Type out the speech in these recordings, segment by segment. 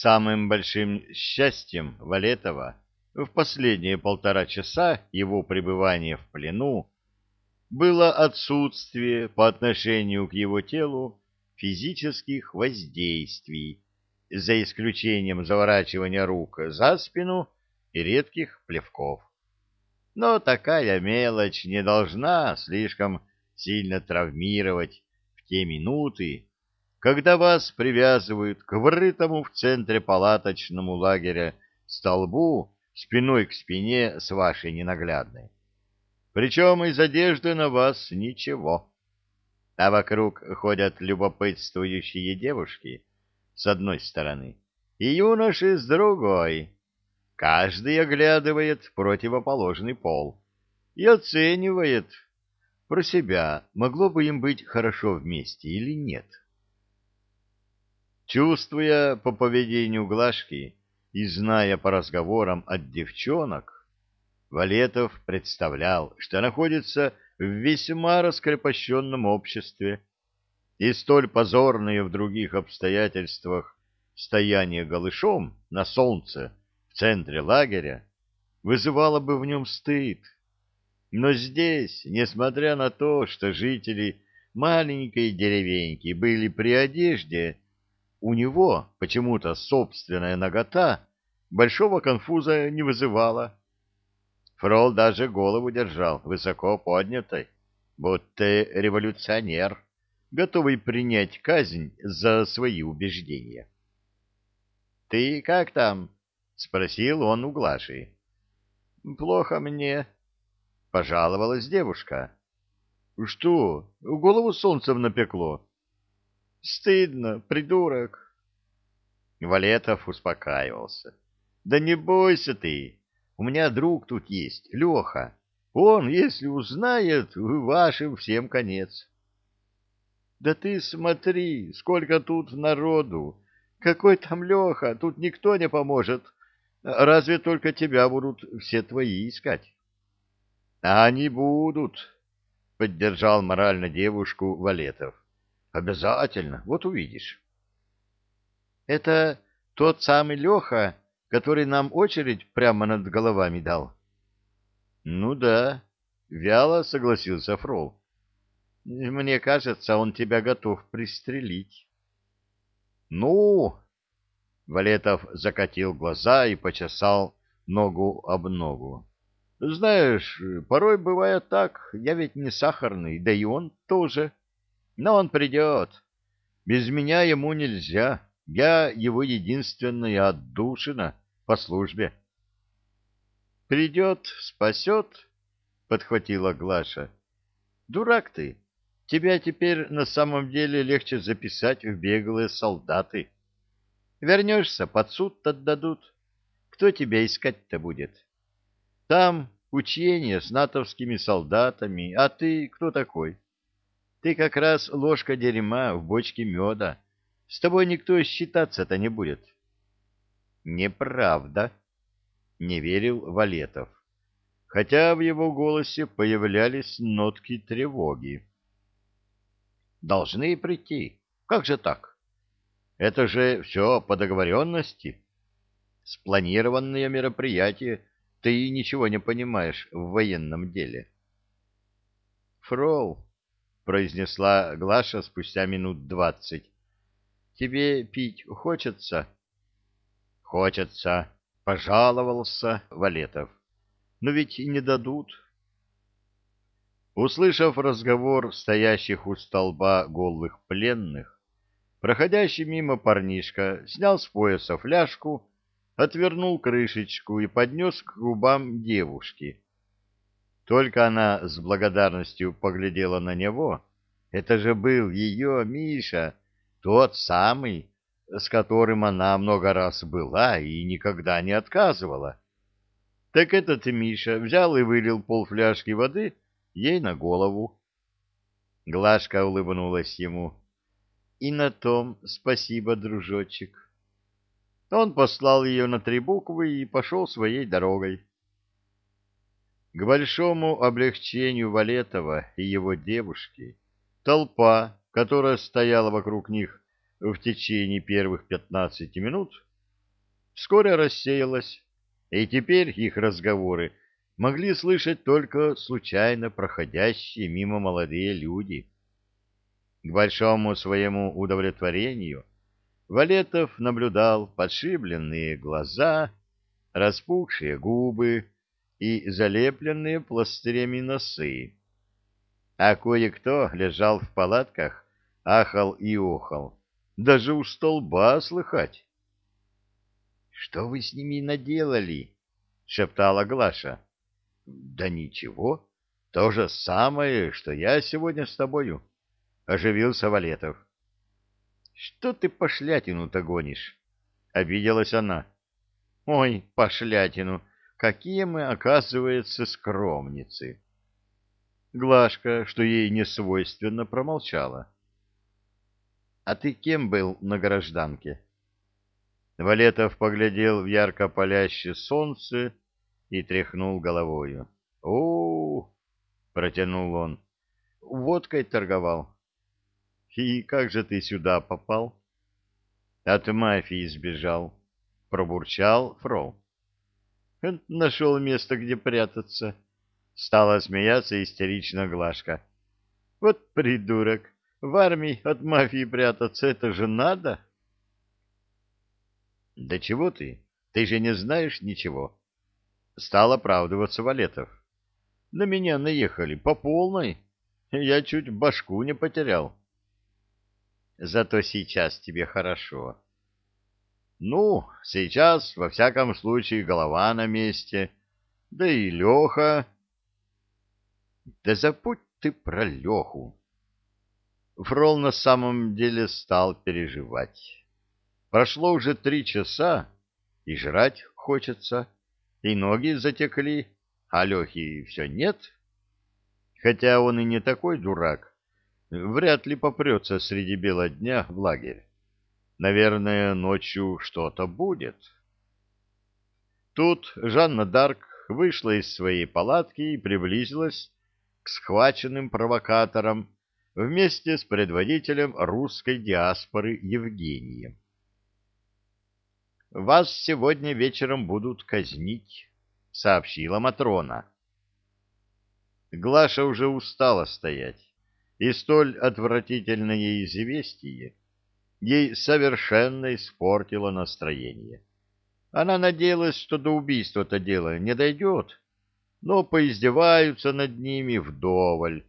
Самым большим счастьем Валетова в последние полтора часа его пребывания в плену было отсутствие по отношению к его телу физических воздействий, за исключением заворачивания рук за спину и редких плевков. Но такая мелочь не должна слишком сильно травмировать в те минуты, когда вас привязывают к врытому в центре палаточному лагеря столбу спиной к спине с вашей ненаглядной. Причем из одежды на вас ничего. А вокруг ходят любопытствующие девушки с одной стороны и юноши с другой. Каждый оглядывает противоположный пол и оценивает про себя, могло бы им быть хорошо вместе или нет. Чувствуя по поведению Глашки и зная по разговорам от девчонок, Валетов представлял, что находится в весьма раскрепощенном обществе, и столь позорное в других обстоятельствах стояние голышом на солнце в центре лагеря вызывало бы в нем стыд. Но здесь, несмотря на то, что жители маленькой деревеньки были при одежде, у него почему-то собственная нагота большого конфуза не вызывала. Фрол даже голову держал высоко поднятой, будто революционер, готовый принять казнь за свои убеждения. — Ты как там? — спросил он у Глаши. — Плохо мне, — пожаловалась девушка. — Что, голову солнцем напекло? — Стыдно, придурок. Валетов успокаивался. — Да не бойся ты, у меня друг тут есть, Леха. Он, если узнает, вашим всем конец. — Да ты смотри, сколько тут народу! Какой там Леха? Тут никто не поможет. Разве только тебя будут все твои искать? — А они будут, — поддержал морально девушку Валетов. — Обязательно, вот увидишь. — Это тот самый Леха, который нам очередь прямо над головами дал? — Ну да, — вяло согласился Фрол. — Мне кажется, он тебя готов пристрелить. — Ну! — Валетов закатил глаза и почесал ногу об ногу. — Знаешь, порой бывает так, я ведь не сахарный, да и он тоже. Но он придет. Без меня ему нельзя. Я его единственная отдушина по службе. — Придет, спасет, — подхватила Глаша. — Дурак ты! Тебя теперь на самом деле легче записать в беглые солдаты. Вернешься, под суд отдадут. Кто тебя искать-то будет? Там учение с натовскими солдатами, а ты кто такой? Ты как раз ложка дерьма в бочке меда. С тобой никто считаться-то не будет. Неправда, не верил Валетов, хотя в его голосе появлялись нотки тревоги. Должны прийти. Как же так? Это же все по договоренности. Спланированное мероприятие. Ты ничего не понимаешь в военном деле. Фрол, произнесла Глаша спустя минут двадцать. Тебе пить хочется? Хочется, пожаловался Валетов. Но ведь не дадут. Услышав разговор стоящих у столба голых пленных, проходящий мимо парнишка снял с пояса фляжку, отвернул крышечку и поднес к губам девушки. Только она с благодарностью поглядела на него. Это же был ее Миша, тот самый, с которым она много раз была и никогда не отказывала. Так этот Миша взял и вылил полфляжки воды ей на голову. Глашка улыбнулась ему. И на том спасибо, дружочек. Он послал ее на три буквы и пошел своей дорогой. К большому облегчению Валетова и его девушки толпа, которая стояла вокруг них в течение первых пятнадцати минут, вскоре рассеялась, и теперь их разговоры могли слышать только случайно проходящие мимо молодые люди. К большому своему удовлетворению Валетов наблюдал подшибленные глаза, распухшие губы и залепленные пластырями носы. А кое-кто лежал в палатках, ахал и охал. Даже у столба слыхать. — Что вы с ними наделали? — шептала Глаша. — Да ничего, то же самое, что я сегодня с тобою, — оживился Валетов. — Что ты пошлятину-то гонишь? — обиделась она. — Ой, пошлятину, какие мы, оказывается, скромницы! Глашка, что ей не свойственно, промолчала. — А ты кем был на гражданке? Валетов поглядел в ярко палящее солнце и тряхнул головою. — О, протянул он, — водкой торговал. — И как же ты сюда попал? — От мафии сбежал, — пробурчал Фрол. — Нашел место, где прятаться. — Стала смеяться истерично Глашка. Вот придурок! В армии от мафии прятаться это же надо? Да чего ты? Ты же не знаешь ничего. Стал оправдываться Валетов. На меня наехали по полной. Я чуть башку не потерял. Зато сейчас тебе хорошо. Ну, сейчас, во всяком случае, голова на месте. Да и Леха... Да забудь ты про Леху. Фрол на самом деле стал переживать. Прошло уже три часа, и жрать хочется, и ноги затекли, а Лехи все нет. Хотя он и не такой дурак, вряд ли попрется среди бела дня в лагерь. Наверное, ночью что-то будет. Тут Жанна Дарк вышла из своей палатки и приблизилась к схваченным провокаторам вместе с предводителем русской диаспоры Евгением. «Вас сегодня вечером будут казнить», — сообщила Матрона. Глаша уже устала стоять, и столь отвратительное известие ей совершенно испортило настроение. Она надеялась, что до убийства-то дело не дойдет, но поиздеваются над ними вдоволь.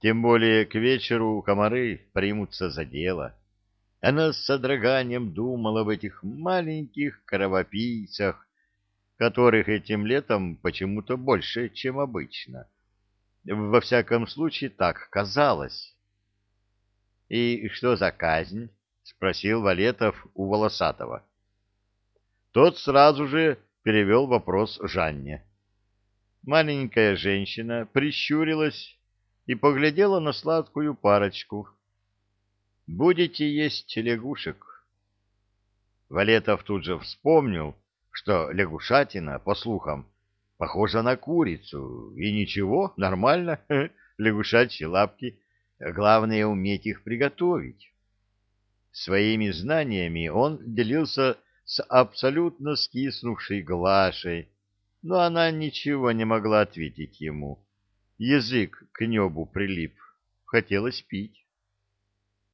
Тем более к вечеру комары примутся за дело. Она с содроганием думала в этих маленьких кровопийцах, которых этим летом почему-то больше, чем обычно. Во всяком случае, так казалось. — И что за казнь? — спросил Валетов у Волосатого. Тот сразу же перевел вопрос Жанне. Маленькая женщина прищурилась и поглядела на сладкую парочку. «Будете есть лягушек?» Валетов тут же вспомнил, что лягушатина, по слухам, похожа на курицу, и ничего, нормально, лягушачьи лапки, главное уметь их приготовить. Своими знаниями он делился с абсолютно скиснувшей Глашей, но она ничего не могла ответить ему. Язык к небу прилип, хотелось пить.